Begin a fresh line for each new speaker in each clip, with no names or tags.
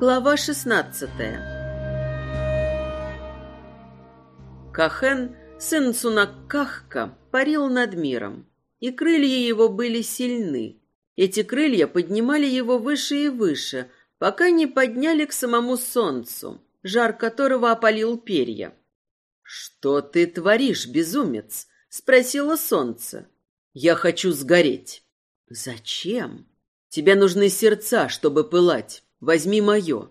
Глава шестнадцатая Кахен, сын Цунаккахка, парил над миром, и крылья его были сильны. Эти крылья поднимали его выше и выше, пока не подняли к самому солнцу, жар которого опалил перья. «Что ты творишь, безумец?» — спросило солнце. «Я хочу сгореть». «Зачем?» «Тебе нужны сердца, чтобы пылать. Возьми мое».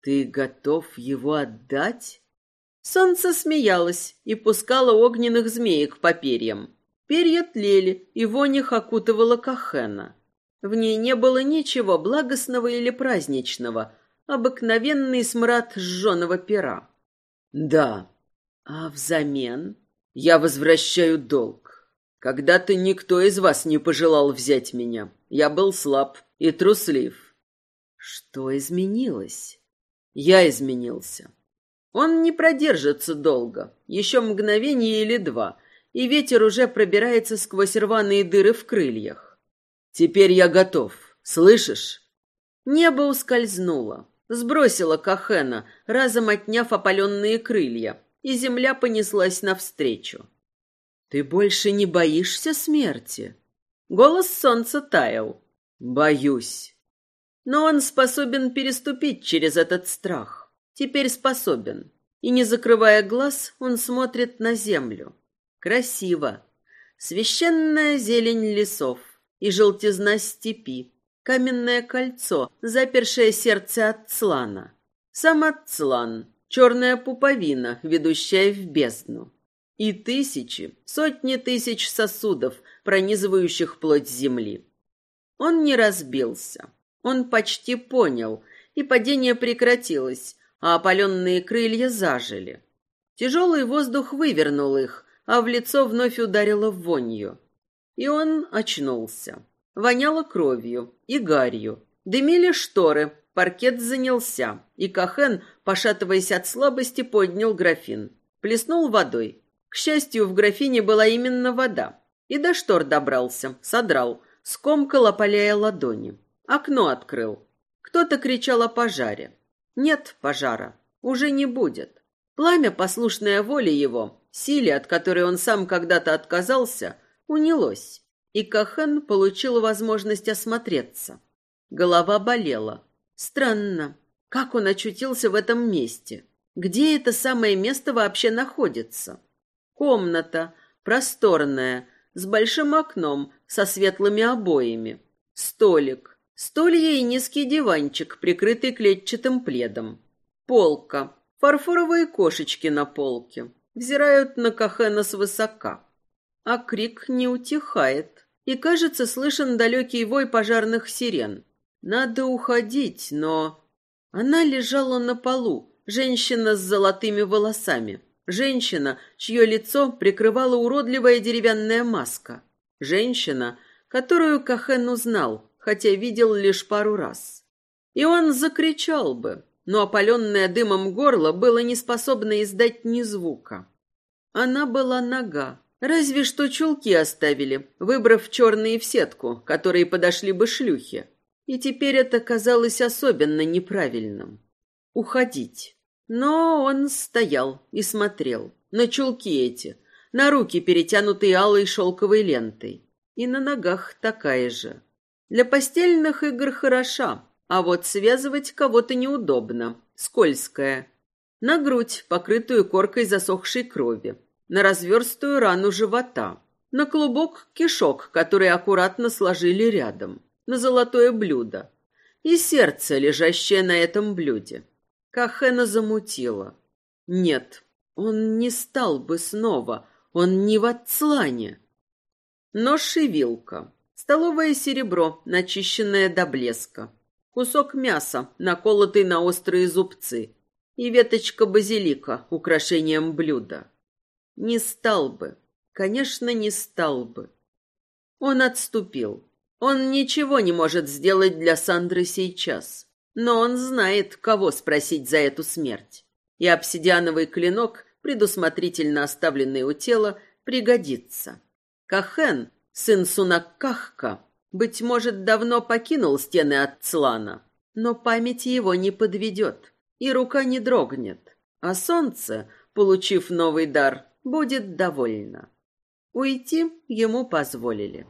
«Ты готов его отдать?» Солнце смеялось и пускало огненных змеек по перьям. Перья тлели, и вонь их окутывала Кахена. В ней не было ничего благостного или праздничного, обыкновенный смрад сжженного пера. «Да, а взамен я возвращаю долг. Когда-то никто из вас не пожелал взять меня. Я был слаб и труслив. Что изменилось? Я изменился. Он не продержится долго, еще мгновение или два, и ветер уже пробирается сквозь рваные дыры в крыльях. Теперь я готов, слышишь? Небо ускользнуло, сбросило Кахена, разом отняв опаленные крылья, и земля понеслась навстречу. «Ты больше не боишься смерти?» Голос солнца таял. «Боюсь». Но он способен переступить через этот страх. Теперь способен. И, не закрывая глаз, он смотрит на землю. Красиво. Священная зелень лесов и желтизна степи. Каменное кольцо, запершее сердце Ацлана. Сам Ацлан, черная пуповина, ведущая в бездну. И тысячи, сотни тысяч сосудов, пронизывающих плоть земли. Он не разбился. Он почти понял, и падение прекратилось, а опаленные крылья зажили. Тяжелый воздух вывернул их, а в лицо вновь ударило вонью. И он очнулся. Воняло кровью и гарью. Дымили шторы, паркет занялся, и Кахен, пошатываясь от слабости, поднял графин. Плеснул водой. К счастью, в графине была именно вода. И до штор добрался, содрал, скомкал, опаляя ладони. Окно открыл. Кто-то кричал о пожаре. Нет пожара, уже не будет. Пламя, послушное воле его, силе, от которой он сам когда-то отказался, унялось, и Кахан получил возможность осмотреться. Голова болела. Странно, как он очутился в этом месте? Где это самое место вообще находится? Комната, просторная, с большим окном, со светлыми обоями. Столик, Стулья и низкий диванчик, прикрытый клетчатым пледом. Полка. Фарфоровые кошечки на полке. Взирают на Кахена свысока. А крик не утихает. И, кажется, слышен далекий вой пожарных сирен. Надо уходить, но... Она лежала на полу, женщина с золотыми волосами. Женщина, чье лицо прикрывала уродливая деревянная маска. Женщина, которую Кахен узнал, хотя видел лишь пару раз. И он закричал бы, но опаленное дымом горло было не способно издать ни звука. Она была нога, разве что чулки оставили, выбрав черные в сетку, которые подошли бы шлюхе. И теперь это казалось особенно неправильным. Уходить. Но он стоял и смотрел на чулки эти, на руки, перетянутые алой шелковой лентой, и на ногах такая же. Для постельных игр хороша, а вот связывать кого-то неудобно, скользкая. На грудь, покрытую коркой засохшей крови, на разверстую рану живота, на клубок кишок, который аккуратно сложили рядом, на золотое блюдо и сердце, лежащее на этом блюде. Кахена замутила. Нет, он не стал бы снова, он не в отслане. Нож и вилка. Столовое серебро, начищенное до блеска. Кусок мяса, наколотый на острые зубцы. И веточка базилика, украшением блюда. Не стал бы. Конечно, не стал бы. Он отступил. Он ничего не может сделать для Сандры сейчас. Но он знает, кого спросить за эту смерть. И обсидиановый клинок, предусмотрительно оставленный у тела, пригодится. Кахен сын Сунаккахка, быть может, давно покинул стены Ацлана, но память его не подведет, и рука не дрогнет, а солнце, получив новый дар, будет довольно. Уйти ему позволили.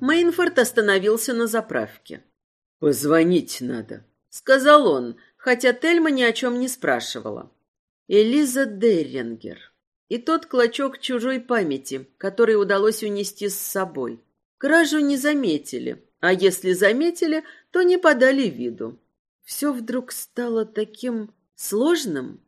Мейнфорд остановился на заправке.
«Позвонить надо», —
сказал он, хотя Тельма ни о чем не спрашивала. Элиза Деррингер. И тот клочок чужой памяти, который удалось унести с собой. Кражу не заметили, а если заметили, то не подали виду. Все вдруг стало таким сложным.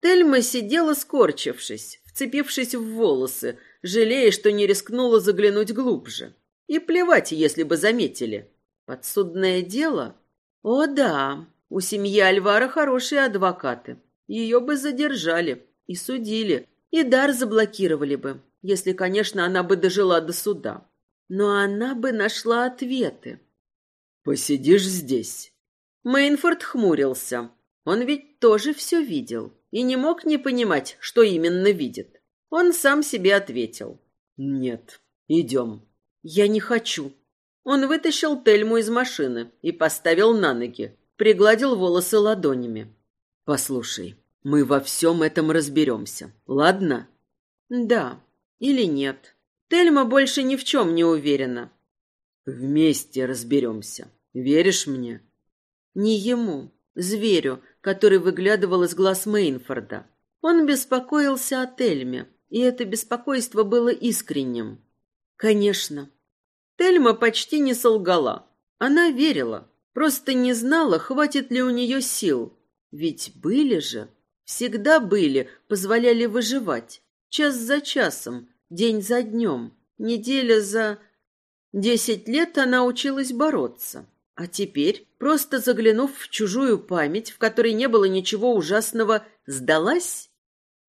Тельма сидела скорчившись, вцепившись в волосы, жалея, что не рискнула заглянуть глубже. И плевать, если бы заметили. Подсудное дело? О да, у семьи Альвара хорошие адвокаты. Ее бы задержали и судили, и дар заблокировали бы, если, конечно, она бы дожила до суда. Но она бы нашла ответы.
«Посидишь здесь?»
Мейнфорд хмурился. Он ведь тоже все видел и не мог не понимать, что именно видит. Он сам себе ответил.
«Нет, идем».
«Я не хочу». Он вытащил Тельму из машины и поставил на ноги, пригладил волосы ладонями.
«Послушай, мы во всем этом разберемся, ладно?»
«Да или нет. Тельма больше ни в чем не уверена».
«Вместе разберемся. Веришь мне?»
«Не ему, зверю, который выглядывал из глаз Мейнфорда. Он беспокоился о Тельме, и это беспокойство было искренним. Конечно, Тельма почти не солгала. Она верила, просто не знала, хватит ли у нее сил. Ведь были же, всегда были, позволяли выживать. Час за часом, день за днем, неделя за... Десять лет она училась бороться. А теперь, просто заглянув в чужую память, в которой не было ничего ужасного, сдалась?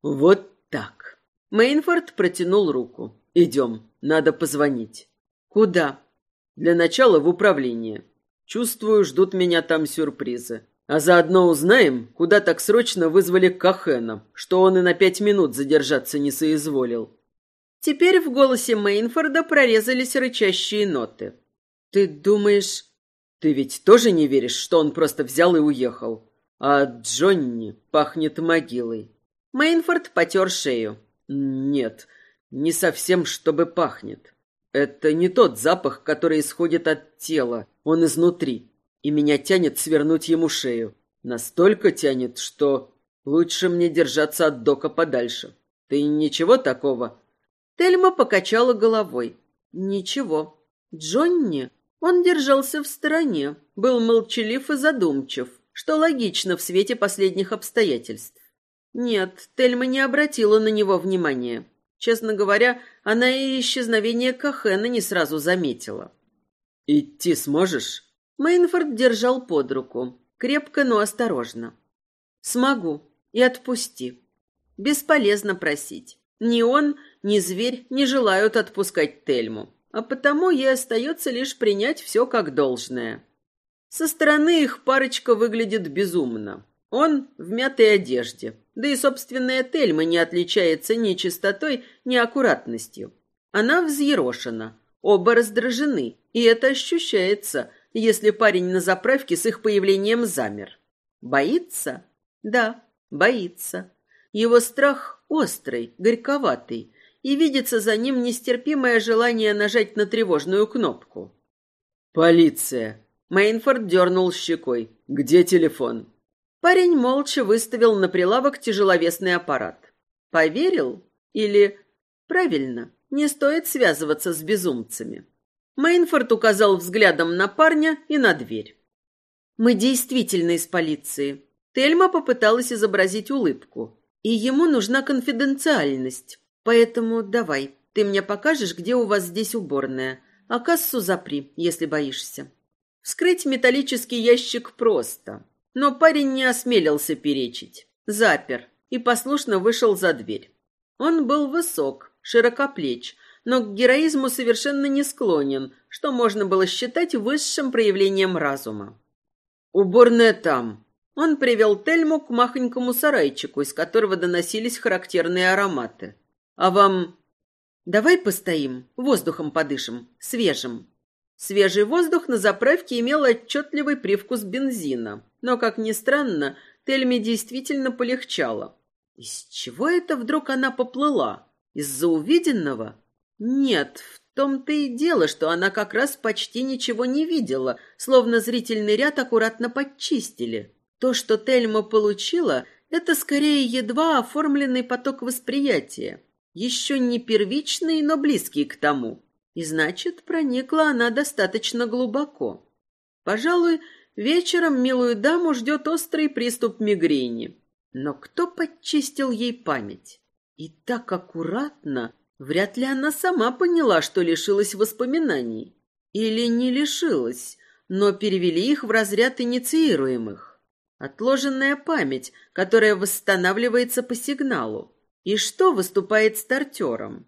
Вот так.
Мейнфорд протянул руку.
Идем, надо позвонить.
Куда?
Для начала в управление. Чувствую, ждут меня там сюрпризы. А заодно узнаем, куда так срочно вызвали Кахена, что он и на пять минут задержаться не соизволил.
Теперь в голосе Мейнфорда прорезались рычащие ноты. Ты думаешь,
ты ведь тоже не веришь, что он просто взял и уехал? А Джонни пахнет могилой.
Мейнфорд потер шею.
Нет, не совсем, чтобы пахнет. Это не тот запах, который исходит от тела, он изнутри. И меня тянет свернуть ему шею. Настолько тянет, что лучше мне держаться от Дока подальше. Ты ничего такого?
Тельма покачала головой. Ничего. Джонни, он держался в стороне, был молчалив и задумчив, что логично в свете последних обстоятельств. Нет, Тельма не обратила на него внимания. Честно говоря, она и исчезновение Кахена не сразу заметила.
«Идти сможешь?»
Мейнфорд держал под руку. Крепко, но осторожно. «Смогу. И отпусти. Бесполезно просить. Ни он, ни зверь не желают отпускать Тельму, а потому ей остается лишь принять все как должное. Со стороны их парочка выглядит безумно. Он в мятой одежде, да и собственная Тельма не отличается ни чистотой, ни аккуратностью. Она взъерошена, оба раздражены, и это ощущается, если парень на заправке с их появлением замер. Боится? Да, боится. Его страх острый, горьковатый, и видится за ним нестерпимое желание нажать на тревожную кнопку.
«Полиция!»
Мейнфорд дернул щекой.
«Где телефон?»
Парень молча выставил на прилавок тяжеловесный аппарат. Поверил? Или... Правильно, не стоит связываться с безумцами. Мейнфорд указал взглядом на парня и на дверь. «Мы действительно из полиции». Тельма попыталась изобразить улыбку. «И ему нужна конфиденциальность. Поэтому давай, ты мне покажешь, где у вас здесь уборная, а кассу запри, если боишься». Вскрыть металлический ящик просто. Но парень не осмелился перечить. Запер и послушно вышел за дверь. Он был высок, широкоплеч, но к героизму совершенно не склонен, что можно было считать высшим проявлением разума.
«Уборная там».
Он привел Тельму к махонькому сарайчику, из которого доносились характерные ароматы. «А вам...» «Давай постоим, воздухом подышим, свежим». Свежий воздух на заправке имел отчетливый привкус бензина, но, как ни странно, Тельме действительно полегчало. Из чего это вдруг она поплыла? Из-за увиденного? Нет, в том-то и дело, что она как раз почти ничего не видела, словно зрительный ряд аккуратно подчистили. То, что Тельма получила, это скорее едва оформленный поток восприятия, еще не первичный, но близкий к тому. И значит, проникла она достаточно глубоко. Пожалуй, вечером милую даму ждет острый приступ мигрени. Но кто подчистил ей память? И так аккуратно, вряд ли она сама поняла, что лишилась воспоминаний. Или не лишилась, но перевели их в разряд инициируемых. Отложенная память, которая восстанавливается по сигналу. И что выступает стартером?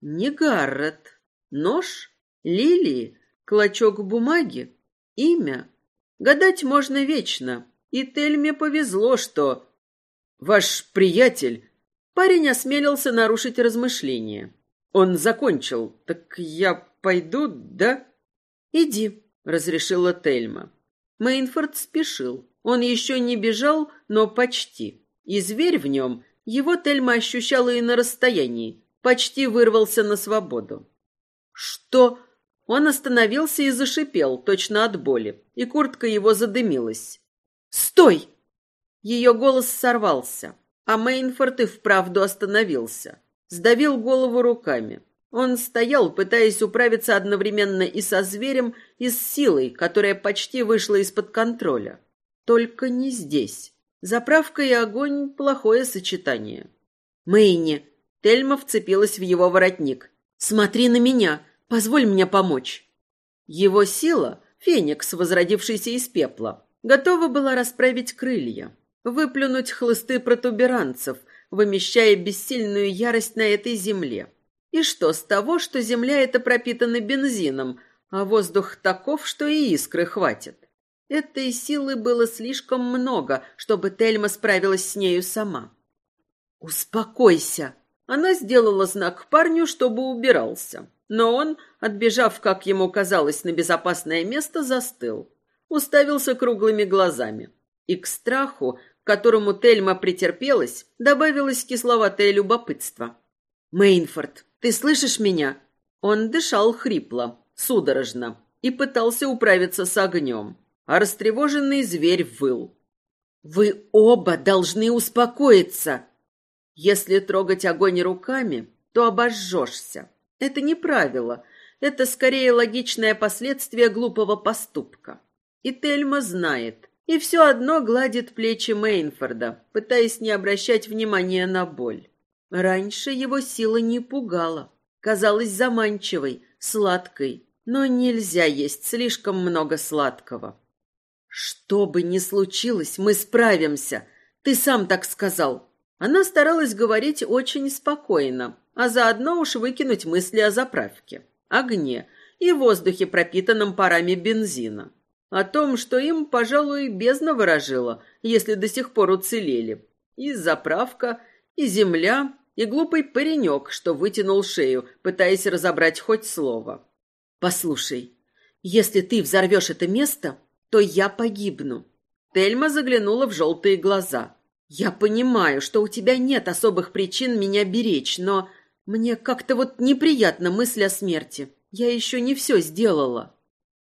Не Гаррет. Нож? Лилии? Клочок бумаги? Имя? Гадать можно вечно. И Тельме повезло, что Ваш приятель...» Парень осмелился нарушить размышления. «Он закончил. Так я пойду, да?» «Иди», — разрешила Тельма. Мейнфорд спешил. Он еще не бежал, но почти. И зверь в нем, его Тельма ощущала и на расстоянии, почти вырвался на свободу. «Что?» Он остановился и зашипел, точно от боли, и куртка его задымилась. «Стой!» Ее голос сорвался, а Мейнфорд и вправду остановился. Сдавил голову руками. Он стоял, пытаясь управиться одновременно и со зверем, и с силой, которая почти вышла из-под контроля. Только не здесь. Заправка и огонь — плохое сочетание. «Мэйни!» Тельма вцепилась в его воротник. «Смотри на меня! Позволь мне помочь!» Его сила, феникс, возродившийся из пепла, готова была расправить крылья выплюнуть хлысты протуберанцев, вымещая бессильную ярость на этой земле. И что с того, что земля эта пропитана бензином, а воздух таков, что и искры хватит? Этой силы было слишком много, чтобы Тельма справилась с нею сама. «Успокойся!» Она сделала знак парню, чтобы убирался. Но он, отбежав, как ему казалось, на безопасное место, застыл. Уставился круглыми глазами. И к страху к которому Тельма претерпелась, добавилось кисловатое любопытство. «Мейнфорд, ты слышишь меня?» Он дышал хрипло, судорожно, и пытался управиться с огнем, а растревоженный зверь выл. «Вы оба должны успокоиться!» Если трогать огонь руками, то обожжешься. Это не правило, это скорее логичное последствие глупого поступка. И Тельма знает, и все одно гладит плечи Мейнфорда, пытаясь не обращать внимания на боль. Раньше его сила не пугала, казалась заманчивой, сладкой, но нельзя есть слишком много сладкого. Что бы ни случилось, мы справимся. Ты сам так сказал. Она старалась говорить очень спокойно, а заодно уж выкинуть мысли о заправке, огне и воздухе, пропитанном парами бензина. О том, что им, пожалуй, бездна ворожила, если до сих пор уцелели. И заправка, и земля, и глупый паренек, что вытянул шею, пытаясь разобрать хоть слово. «Послушай, если ты взорвешь это место, то я погибну». Тельма заглянула в желтые глаза. «Я понимаю, что у тебя нет особых причин меня беречь, но мне как-то вот неприятно мысль о смерти. Я еще не все сделала».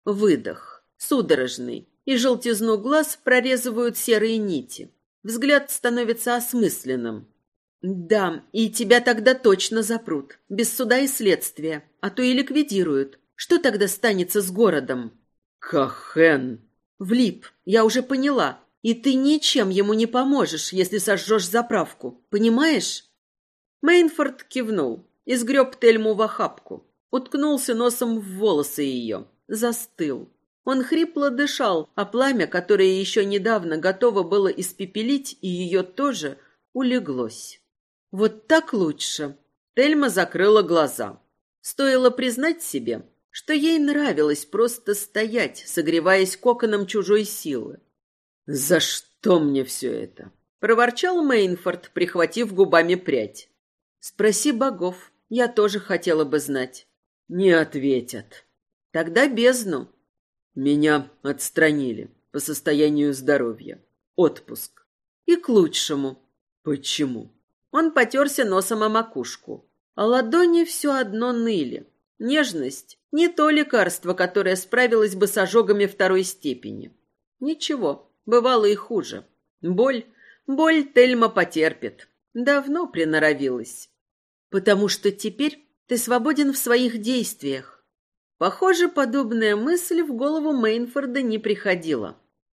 Выдох судорожный, и желтизну глаз прорезывают серые нити. Взгляд становится осмысленным. «Да, и тебя тогда точно запрут, без суда и следствия, а то и ликвидируют. Что тогда станется с городом?»
«Кахен!»
«Влип, я уже поняла, и ты ничем ему не поможешь, если сожжешь заправку, понимаешь?» Мейнфорд кивнул и сгреб Тельму в охапку, уткнулся носом в волосы ее, застыл. Он хрипло дышал, а пламя, которое еще недавно готово было испепелить и ее тоже, улеглось. Вот так лучше. Тельма закрыла глаза. Стоило признать себе, что ей нравилось просто стоять, согреваясь коконом чужой силы.
«За что мне все это?»
— проворчал Мейнфорд, прихватив губами прядь. «Спроси богов, я тоже хотела бы знать».
«Не ответят».
«Тогда бездну».
«Меня отстранили по состоянию здоровья. Отпуск».
«И к лучшему».
«Почему?»
Он потерся носом о макушку, а ладони все одно ныли. Нежность — не то лекарство, которое справилось бы с ожогами второй степени. Ничего, бывало и хуже. Боль, боль Тельма потерпит. Давно приноровилась. Потому что теперь ты свободен в своих действиях. Похоже, подобная мысль в голову Мейнфорда не приходила.